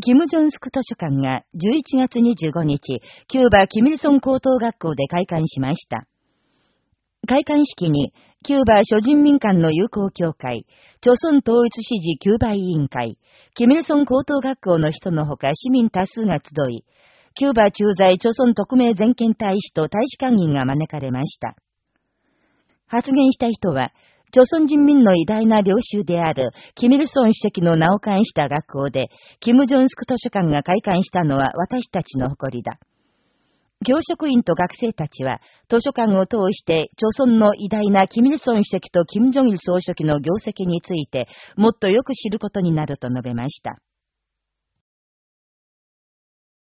キム・ジョンスク図書館が11月25日、キューバ・キミルソン高等学校で開館しました。開館式に、キューバ諸人民間の友好協会、朝鮮統一支持キューバ委員会、キミルソン高等学校の人のほか市民多数が集い、キューバ駐在朝鮮特命全権大使と大使館員が招かれました。発言した人は、朝鮮人民の偉大な領袖である、キミルソン主席の名を冠した学校で、キム・ジョンスク図書館が開館したのは私たちの誇りだ。教職員と学生たちは、図書館を通して、朝鮮の偉大なキミルソン主席とキム・ジョンイル総書記の業績について、もっとよく知ることになると述べました。